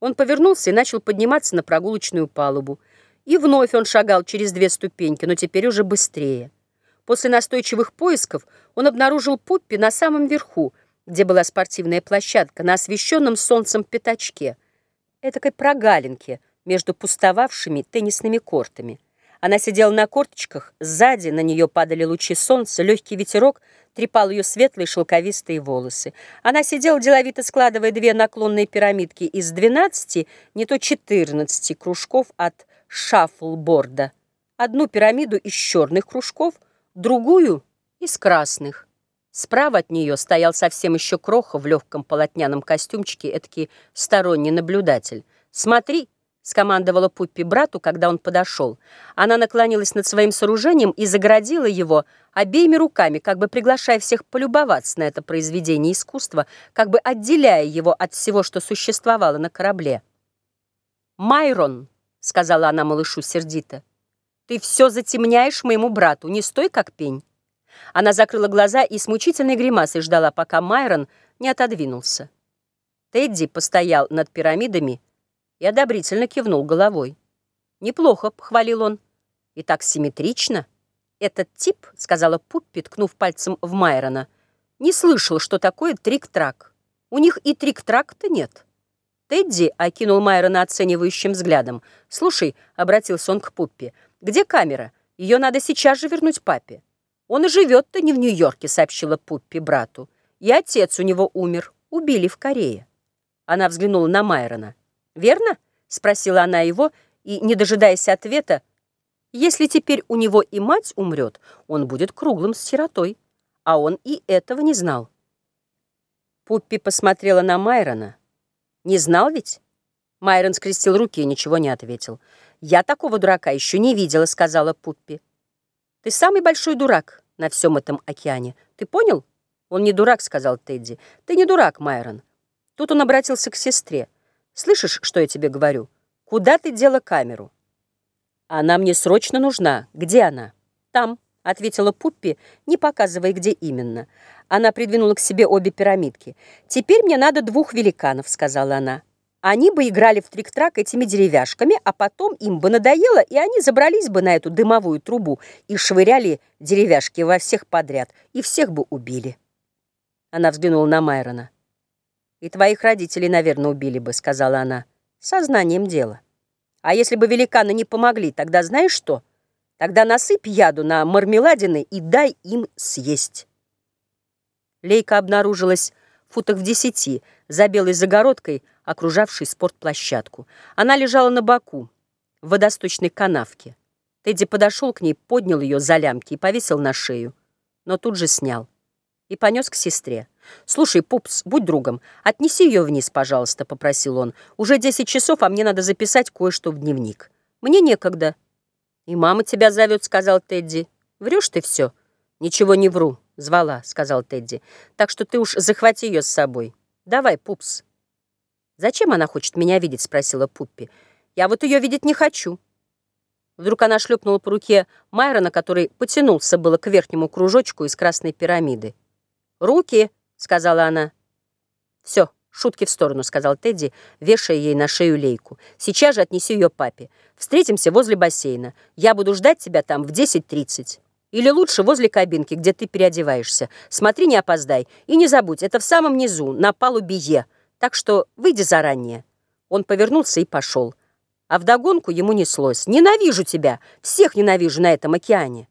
Он повернулся и начал подниматься на прогулочную палубу. И вновь он шагал через две ступеньки, но теперь уже быстрее. После настойчивых поисков он обнаружил Пуппи на самом верху, где была спортивная площадка, на освещенном солнцем пятачке, этакой прогалинке между пустовавшими теннисными кортами. Она сидела на корточках, сзади на нее падали лучи солнца, легкий ветерок трепал ее светлые шелковистые волосы. Она сидела деловито складывая две наклонные пирамидки из 12, не то 14 кружков от шаффлборда. Одну пирамиду из черных кружков, другую из красных. Справа от нее стоял совсем еще кроха в легком полотняном костюмчике, эдакий сторонний наблюдатель. «Смотри!» — скомандовала Пуппи брату, когда он подошел. Она наклонилась над своим сооружением и загородила его обеими руками, как бы приглашая всех полюбоваться на это произведение искусства, как бы отделяя его от всего, что существовало на корабле. «Майрон», — сказала она малышу сердито, — «ты все затемняешь моему брату, не стой как пень». Она закрыла глаза и с мучительной гримасой ждала, пока Майрон не отодвинулся. Тедди постоял над пирамидами, и одобрительно кивнул головой. «Неплохо», — похвалил он. «И так симметрично». «Этот тип», — сказала Пуппи, ткнув пальцем в Майрона, «не слышал, что такое трик-трак. У них и трик-трак-то нет». Тедди окинул Майрона оценивающим взглядом. «Слушай», — обратился он к Пуппи, — «где камера? Ее надо сейчас же вернуть папе». «Он и живет-то не в Нью-Йорке», — сообщила Пуппи брату. «И отец у него умер. Убили в Корее». Она взглянула на Майрона верно?» — спросила она его, и, не дожидаясь ответа, «Если теперь у него и мать умрет, он будет круглым сиротой». А он и этого не знал. Пуппи посмотрела на Майрона. «Не знал ведь?» Майрон скрестил руки и ничего не ответил. «Я такого дурака еще не видела», — сказала Пуппи. «Ты самый большой дурак на всем этом океане. Ты понял?» «Он не дурак», — сказал Тедди. «Ты не дурак, Майрон». Тут он обратился к сестре. Слышишь, что я тебе говорю? Куда ты дела камеру? Она мне срочно нужна. Где она? Там, ответила Пуппи, не показывая, где именно. Она придвинула к себе обе пирамидки. Теперь мне надо двух великанов, сказала она. Они бы играли в трик-трак этими деревяшками, а потом им бы надоело, и они забрались бы на эту дымовую трубу и швыряли деревяшки во всех подряд, и всех бы убили. Она взглянула на Майрона. «И твоих родителей, наверное, убили бы», — сказала она. «Сознанием дела. А если бы великаны не помогли, тогда знаешь что? Тогда насыпь яду на мармеладины и дай им съесть». Лейка обнаружилась в футах в десяти, за белой загородкой, окружавшей спортплощадку. Она лежала на боку, в водосточной канавке. Тедди подошел к ней, поднял ее за лямки и повесил на шею, но тут же снял и понес к сестре. «Слушай, Пупс, будь другом, отнеси ее вниз, пожалуйста», — попросил он. «Уже десять часов, а мне надо записать кое-что в дневник. Мне некогда». «И мама тебя зовет», — сказал Тедди. «Врешь ты все?» «Ничего не вру», — звала, — сказал Тедди. «Так что ты уж захвати ее с собой. Давай, Пупс». «Зачем она хочет меня видеть?» — спросила Пуппи. «Я вот ее видеть не хочу». Вдруг она шлепнула по руке Майрона, который потянулся было к верхнему кружочку из красной пирамиды. «Руки!» Сказала она. «Все, шутки в сторону», — сказал Тедди, вешая ей на шею лейку. «Сейчас же отнеси ее папе. Встретимся возле бассейна. Я буду ждать тебя там в 10.30. Или лучше возле кабинки, где ты переодеваешься. Смотри, не опоздай. И не забудь, это в самом низу, на палубе Е. Так что выйди заранее». Он повернулся и пошел. А вдогонку ему неслось. «Ненавижу тебя! Всех ненавижу на этом океане!»